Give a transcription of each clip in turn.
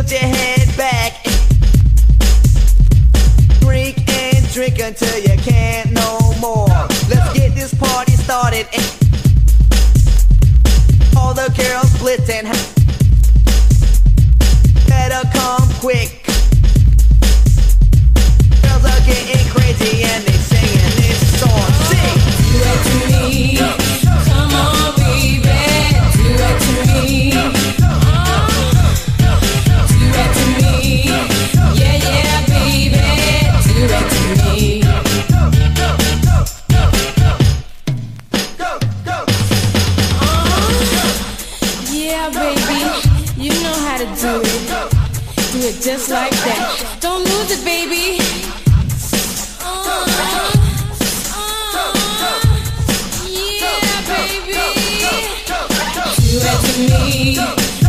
tilt your head back. Drink and drink until you can't no more. Let's get this party started. All the girls splits better come quick. do. Do it just like that. Don't lose it, baby. Uh, uh, uh. Do it to me.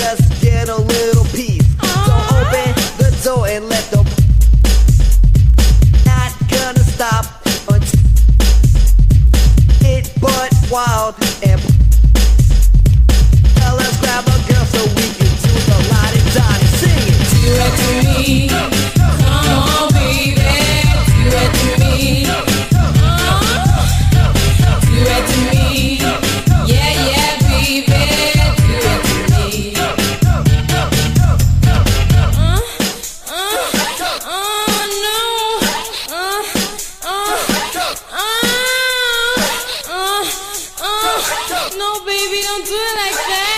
just get a little peace. So open the door and let the not gonna stop until it but wild and. do like that.